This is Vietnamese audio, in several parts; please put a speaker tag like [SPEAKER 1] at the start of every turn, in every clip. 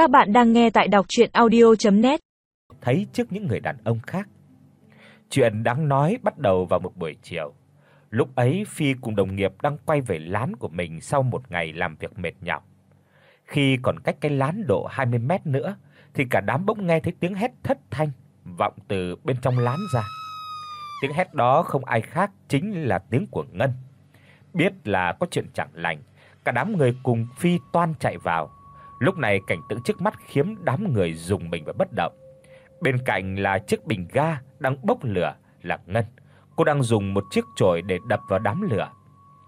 [SPEAKER 1] Các bạn đang nghe tại đọc audio net
[SPEAKER 2] Thấy trước những người đàn ông khác. Chuyện đáng nói bắt đầu vào một buổi chiều. Lúc ấy Phi cùng đồng nghiệp đang quay về lán của mình sau một ngày làm việc mệt nhọc. Khi còn cách cái lán độ 20 mét nữa thì cả đám bỗng nghe thấy tiếng hét thất thanh vọng từ bên trong lán ra. Tiếng hét đó không ai khác chính là tiếng của Ngân. Biết là có chuyện chẳng lành, cả đám người cùng phi toan chạy vào. Lúc này cảnh tượng trước mắt khiến đám người dùng mình và bất động. Bên cạnh là chiếc bình ga đang bốc lửa là Ngân. Cô đang dùng một chiếc chổi để đập vào đám lửa.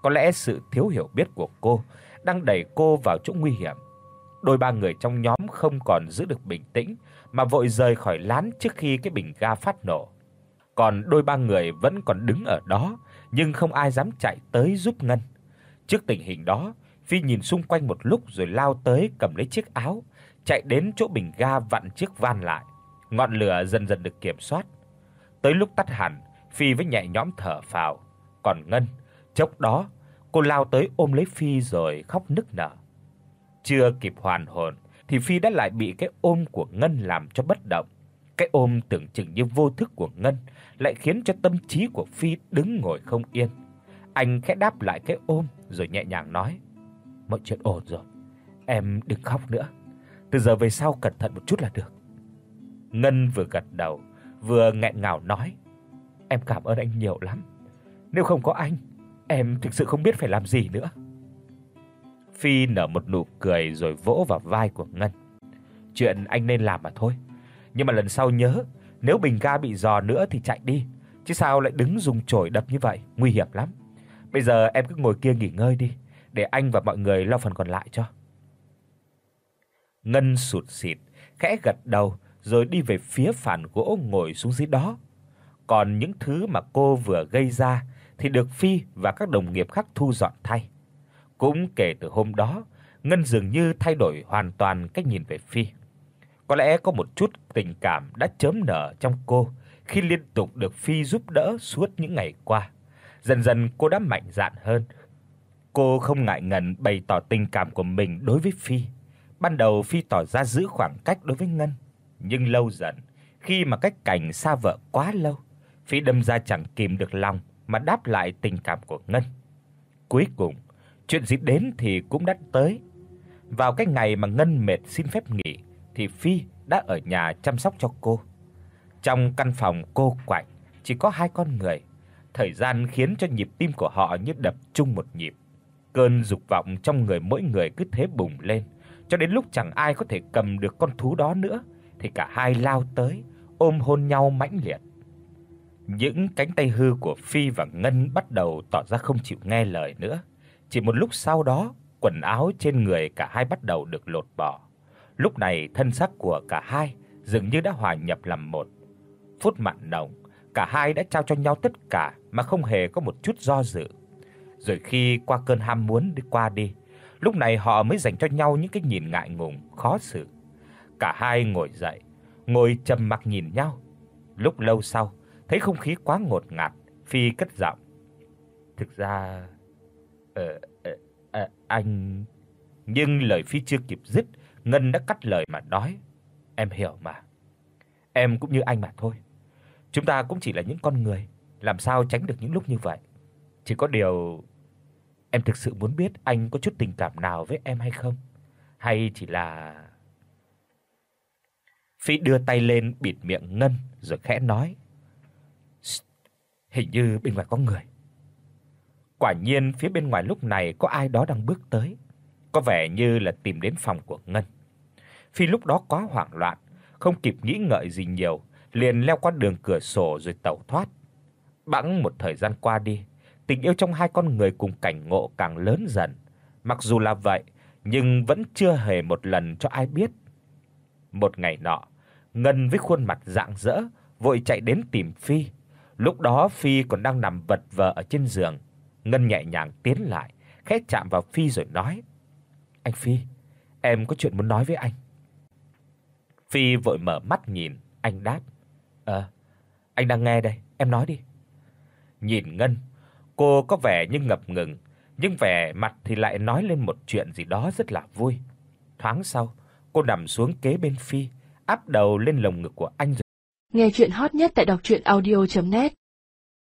[SPEAKER 2] Có lẽ sự thiếu hiểu biết của cô đang đẩy cô vào chỗ nguy hiểm. Đôi ba người trong nhóm không còn giữ được bình tĩnh mà vội rời khỏi lán trước khi cái bình ga phát nổ. Còn đôi ba người vẫn còn đứng ở đó, nhưng không ai dám chạy tới giúp Ngân. Trước tình hình đó, Phi nhìn xung quanh một lúc rồi lao tới cầm lấy chiếc áo, chạy đến chỗ bình ga vặn chiếc van lại. Ngọn lửa dần dần được kiểm soát. Tới lúc tắt hẳn, Phi với nhẹ nhõm thở phào, còn Ngân, chốc đó, cô lao tới ôm lấy Phi rồi khóc nức nở. Chưa kịp hoàn hồn thì Phi đã lại bị cái ôm của Ngân làm cho bất động. Cái ôm tưởng chừng như vô thức của Ngân lại khiến cho tâm trí của Phi đứng ngồi không yên. Anh khẽ đáp lại cái ôm rồi nhẹ nhàng nói: "Mọi chuyện ổn rồi, em đừng khóc nữa. Từ giờ về sau cẩn thận một chút là được." Ngân vừa gật đầu, vừa nghẹn ngào nói: "Em cảm ơn anh nhiều lắm. Nếu không có anh, em thực sự không biết phải làm gì nữa." Phi nở một nụ cười rồi vỗ vào vai của Ngân. "Chuyện anh nên làm mà thôi, nhưng mà lần sau nhớ, nếu bình ga bị giò nữa thì chạy đi, chứ sao lại đứng dùng chổi đập như vậy, nguy hiểm lắm. Bây giờ em cứ ngồi kia nghỉ ngơi đi, để anh và mọi người lo phần còn lại cho." Ngân sụt sịt, khẽ gật đầu rồi đi về phía phản gỗ ngồi xuống dưới đó. Còn những thứ mà cô vừa gây ra thì được Phi và các đồng nghiệp khác thu dọn thay. Cũng kể từ hôm đó, Ngân dường như thay đổi hoàn toàn cách nhìn về Phi. Có lẽ có một chút tình cảm đã chớm nở trong cô khi liên tục được Phi giúp đỡ suốt những ngày qua. Dần dần cô đã mạnh dạn hơn. Cô không ngại ngần bày tỏ tình cảm của mình đối với Phi. Ban đầu Phi tỏ ra giữ khoảng cách đối với Ngân, nhưng lâu dần, khi mà cách cảnh xa vợ quá lâu, Phi đâm ra chẳng kìm được lòng mà đáp lại tình cảm của Ngân. Cuối cùng, chuyện gì đến thì cũng đã tới. Vào cái ngày mà Ngân mệt xin phép nghỉ thì Phi đã ở nhà chăm sóc cho cô. Trong căn phòng cô quạnh chỉ có hai con người, thời gian khiến cho nhịp tim của họ như đập chung một nhịp. Cơn dục vọng trong người mỗi người cứ thế bùng lên, cho đến lúc chẳng ai có thể cầm được con thú đó nữa thì cả hai lao tới, ôm hôn nhau mãnh liệt. Những cánh tay hư của Phi và Ngân bắt đầu tỏ ra không chịu nghe lời nữa. Chỉ một lúc sau đó, quần áo trên người cả hai bắt đầu được lột bỏ. Lúc này thân xác của cả hai dường như đã hòa nhập làm một. Phút mặn nồng, cả hai đã trao cho nhau tất cả mà không hề có một chút do dự. Rồi khi qua cơn ham muốn đi qua đi, lúc này họ mới dành cho nhau những cái nhìn ngại ngùng, khó xử. Cả hai ngồi dậy, ngồi trầm mặc nhìn nhau. Lúc lâu sau, thấy không khí quá ngột ngạt, Phi cất giọng. Thực ra ờ ờ, ờ anh nhưng lời Phi chưa kịp dứt, Ngân đã cắt lời mà nói, "Em hiểu mà. Em cũng như anh mà thôi. Chúng ta cũng chỉ là những con người, làm sao tránh được những lúc như vậy. Chỉ có điều em thực sự muốn biết anh có chút tình cảm nào với em hay không, hay chỉ là Phi đưa tay lên bịt miệng Ngân rồi khẽ nói, "Hình như bên ngoài có người." Quả nhiên phía bên ngoài lúc này có ai đó đang bước tới, có vẻ như là tìm đến phòng của Ngân. Phi lúc đó quá hoảng loạn, không kịp nghĩ ngợi gì nhiều, liền leo qua đường cửa sổ rồi tẩu thoát. Bẵng một thời gian qua đi, tình yêu trong hai con người cùng cảnh ngộ càng lớn dần. Mặc dù là vậy, nhưng vẫn chưa hề một lần cho ai biết. Một ngày nọ, Ngân với khuôn mặt rạng rỡ vội chạy đến tìm Phi. Lúc đó Phi còn đang nằm vật vờ ở trên giường. Ngân nhẹ nhàng tiến lại, khẽ chạm vào Phi rồi nói: "Anh Phi, em có chuyện muốn nói với anh." Phi vội mở mắt nhìn, anh đáp: "Ờ, anh đang nghe đây, em nói đi." Nhìn Ngân, cô có vẻ như ngập ngừng, nhưng vẻ mặt thì lại nói lên một chuyện gì đó rất là vui. Thoáng sau, Cô nằm xuống kế bên Phi, áp đầu lên lồng ngực của anh rồi.
[SPEAKER 3] Nghe truyện hot nhất tại doctruyenaudio.net